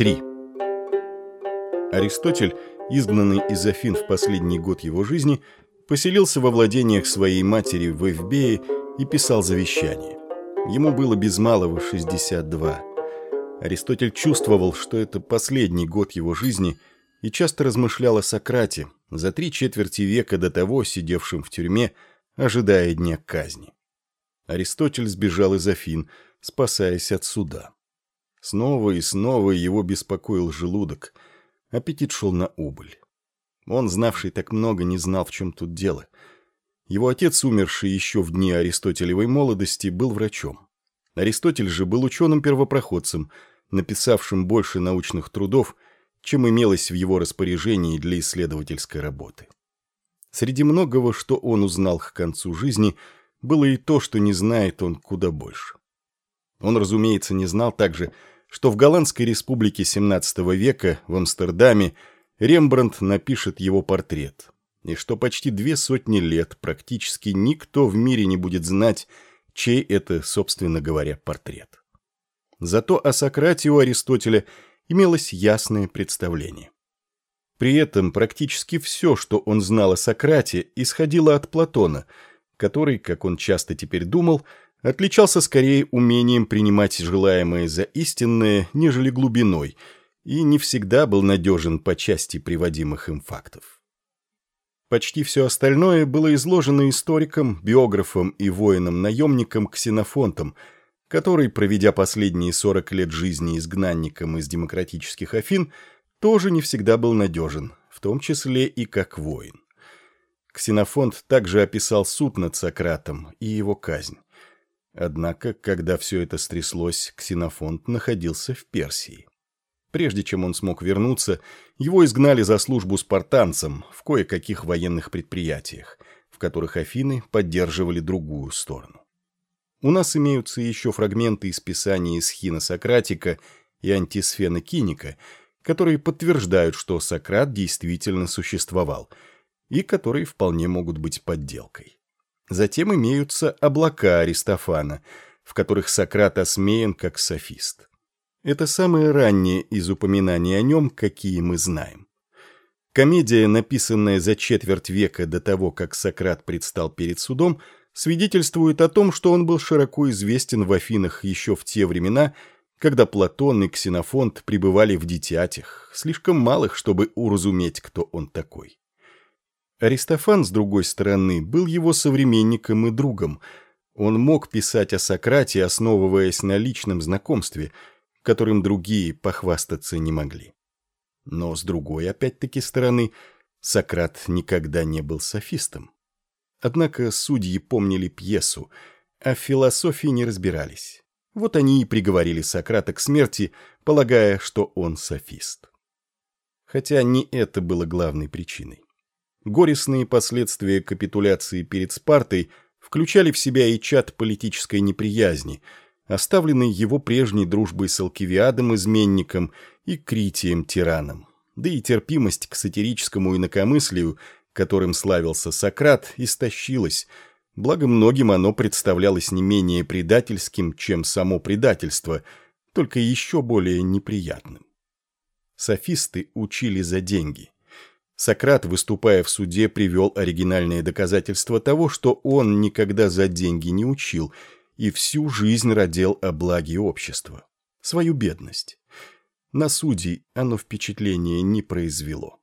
3. Аристотель, изгнанный из Афин в последний год его жизни, поселился во владениях своей матери в Эвбее и писал завещание. Ему было без малого 62. Аристотель чувствовал, что это последний год его жизни и часто размышлял о Сократе, за три четверти века до того сидевшем в тюрьме, ожидая дня казни. Аристотель сбежал из Афин, спасаясь от суда. Снова и снова его беспокоил желудок. Аппетит шел на убыль. Он, знавший так много, не знал, в чем тут дело. Его отец, умерший еще в дни Аристотелевой молодости, был врачом. Аристотель же был ученым-первопроходцем, написавшим больше научных трудов, чем имелось в его распоряжении для исследовательской работы. Среди многого, что он узнал к концу жизни, было и то, что не знает он куда больше. Он, разумеется, не знал также, что в Голландской республике XVII века в Амстердаме Рембрандт напишет его портрет, и что почти две сотни лет практически никто в мире не будет знать, чей это, собственно говоря, портрет. Зато о Сократе у Аристотеля имелось ясное представление. При этом практически все, что он знал о Сократе, исходило от Платона, который, как он часто теперь думал, отличался скорее умением принимать желаемое за истинное, нежели глубиной, и не всегда был надежен по части приводимых им фактов. Почти все остальное было изложено историком, биографом и воином-наемником Ксенофонтом, который, проведя последние 40 лет жизни изгнанником из демократических Афин, тоже не всегда был надежен, в том числе и как воин. Ксенофонт также описал суд над Сократом и его казнь. Однако, когда все это стряслось, Ксенофонт находился в Персии. Прежде чем он смог вернуться, его изгнали за службу спартанцам в кое-каких военных предприятиях, в которых Афины поддерживали другую сторону. У нас имеются еще фрагменты из писаний Схина Сократика и Антисфена Киника, которые подтверждают, что Сократ действительно существовал, и которые вполне могут быть подделкой. Затем имеются облака Аристофана, в которых Сократ осмеян как софист. Это самое раннее из упоминаний о нем, какие мы знаем. Комедия, написанная за четверть века до того, как Сократ предстал перед судом, свидетельствует о том, что он был широко известен в Афинах еще в те времена, когда Платон и Ксенофонт пребывали в дитятях, слишком малых, чтобы уразуметь, кто он такой. Аристофан, с другой стороны, был его современником и другом. Он мог писать о Сократе, основываясь на личном знакомстве, которым другие похвастаться не могли. Но, с другой, опять-таки, стороны, Сократ никогда не был софистом. Однако судьи помнили пьесу, а в философии не разбирались. Вот они и приговорили Сократа к смерти, полагая, что он софист. Хотя не это было главной причиной. Горестные последствия капитуляции перед Спартой включали в себя и чад политической неприязни, оставленный его прежней дружбой с Алкивиадом-изменником и Критием-тираном, да и терпимость к сатирическому инакомыслию, которым славился Сократ, истощилась, благо многим оно представлялось не менее предательским, чем само предательство, только еще более неприятным. Софисты учили за деньги – Сократ, выступая в суде, привел оригинальные доказательства того, что он никогда за деньги не учил и всю жизнь родил о благе общества. Свою бедность. На судей оно впечатление не произвело.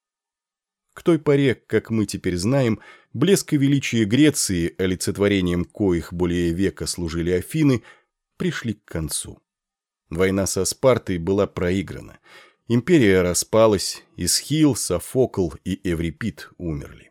К той поре, как мы теперь знаем, блеск и величие Греции, олицетворением коих более века служили Афины, пришли к концу. Война со Спартой была проиграна – Империя распалась, Исхил, Софокл и Эврипид умерли.